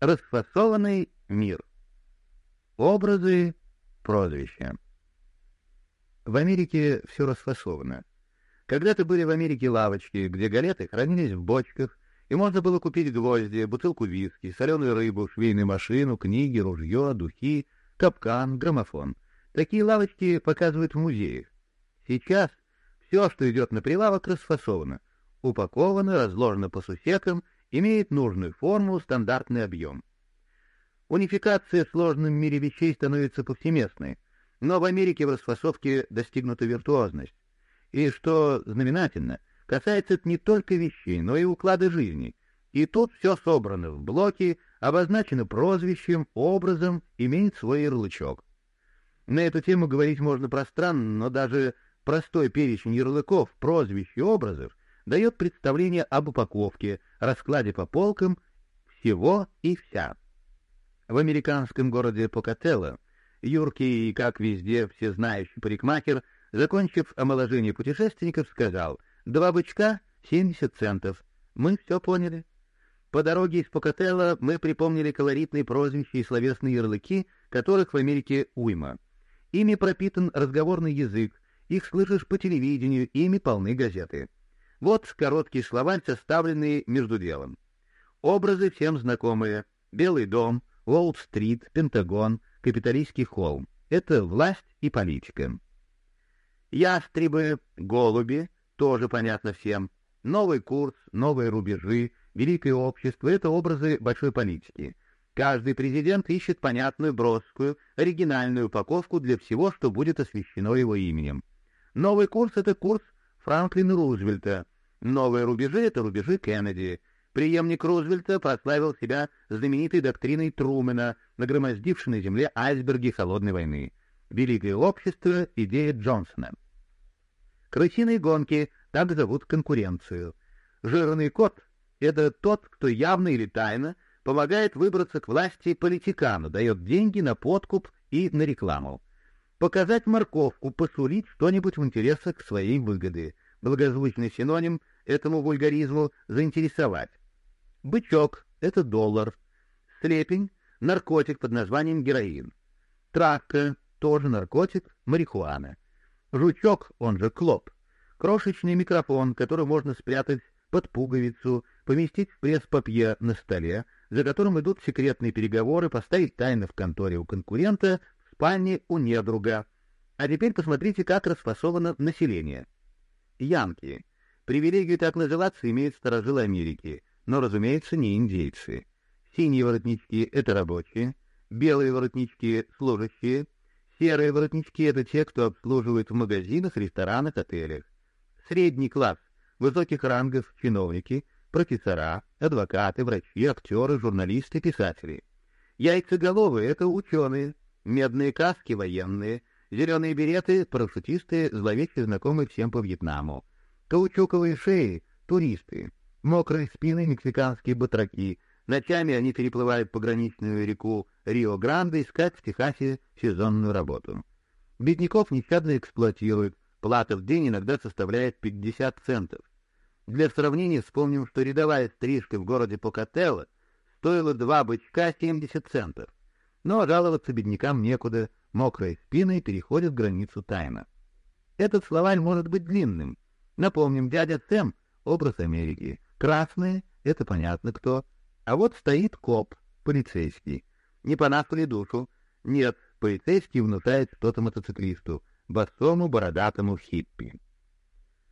Расфасованный мир. Образы, прозвища. В Америке все расфасовано. Когда-то были в Америке лавочки, где галеты хранились в бочках, и можно было купить гвозди, бутылку виски, соленую рыбу, швейную машину, книги, ружье, духи, капкан, граммофон. Такие лавочки показывают в музеях. Сейчас все, что идет на прилавок, расфасовано, упаковано, разложено по сусекам, имеет нужную форму, стандартный объем. Унификация в сложном мире вещей становится повсеместной, но в Америке в расфасовке достигнута виртуозность. И, что знаменательно, касается это не только вещей, но и уклада жизни. И тут все собрано в блоки, обозначено прозвищем, образом, имеет свой ярлычок. На эту тему говорить можно пространно, но даже простой перечень ярлыков, прозвищ и образов дает представление об упаковке, раскладе по полкам всего и вся. В американском городе Покателло юркий и, как везде, всезнающий парикмахер, закончив омоложение путешественников, сказал «Два бычка — семьдесят центов. Мы все поняли». По дороге из Покателло мы припомнили колоритные прозвища и словесные ярлыки, которых в Америке уйма. Ими пропитан разговорный язык, их слышишь по телевидению, ими полны газеты. Вот короткие словарь, составленные между делом. Образы всем знакомые. Белый дом, Уолл-стрит, Пентагон, Капиталистский холм. Это власть и политика. Ястребы, голуби, тоже понятно всем. Новый курс, новые рубежи, великое общество — это образы большой политики. Каждый президент ищет понятную, броскую, оригинальную упаковку для всего, что будет освещено его именем. Новый курс — это курс Франклина Рузвельта. Новые рубежи — это рубежи Кеннеди — Преемник Рузвельта прославил себя знаменитой доктриной Трумэна, нагромоздившей на земле айсберги холодной войны. Великое общество — идея Джонсона. Крысиные гонки — так зовут конкуренцию. Жирный кот — это тот, кто явно или тайно помогает выбраться к власти политикану, дает деньги на подкуп и на рекламу. Показать морковку, посулить что-нибудь в интересах своей выгоды. Благозвучный синоним этому вульгаризму — заинтересовать. Бычок — это доллар. Слепень — наркотик под названием героин. Травка — тоже наркотик, марихуана. Жучок, он же клоп. Крошечный микрофон, который можно спрятать под пуговицу, поместить в пресс-папье на столе, за которым идут секретные переговоры, поставить тайно в конторе у конкурента, в спальне у недруга. А теперь посмотрите, как расфасовано население. Янки. Привилегию так называться имеют старожилы Америки но, разумеется, не индейцы. Синие воротнички — это рабочие, белые воротнички — служащие, серые воротнички — это те, кто обслуживает в магазинах, ресторанах, отелях. Средний класс — высоких рангов чиновники, профессора, адвокаты, врачи, актеры, журналисты, писатели. Яйцеголовые — это ученые, медные каски — военные, зеленые береты — парашютисты, зловеще знакомые всем по Вьетнаму. Каучуковые шеи — туристы, мокрые спины мексиканские батраки. Ночами они переплывают пограничную реку Рио-Гранде искать в Техасе сезонную работу. Бедняков нещадно эксплуатируют, плата в день иногда составляет 50 центов. Для сравнения вспомним, что рядовая стрижка в городе Покателло стоила два бычка 70 центов. Но жаловаться беднякам некуда, мокрые спины переходят границу тайно. Этот словарь может быть длинным. Напомним, дядя Сэм — образ Америки. Красные — это понятно кто. А вот стоит коп, полицейский. Не по душу? Нет, полицейский внушает кто-то мотоциклисту, босому бородатому хиппи.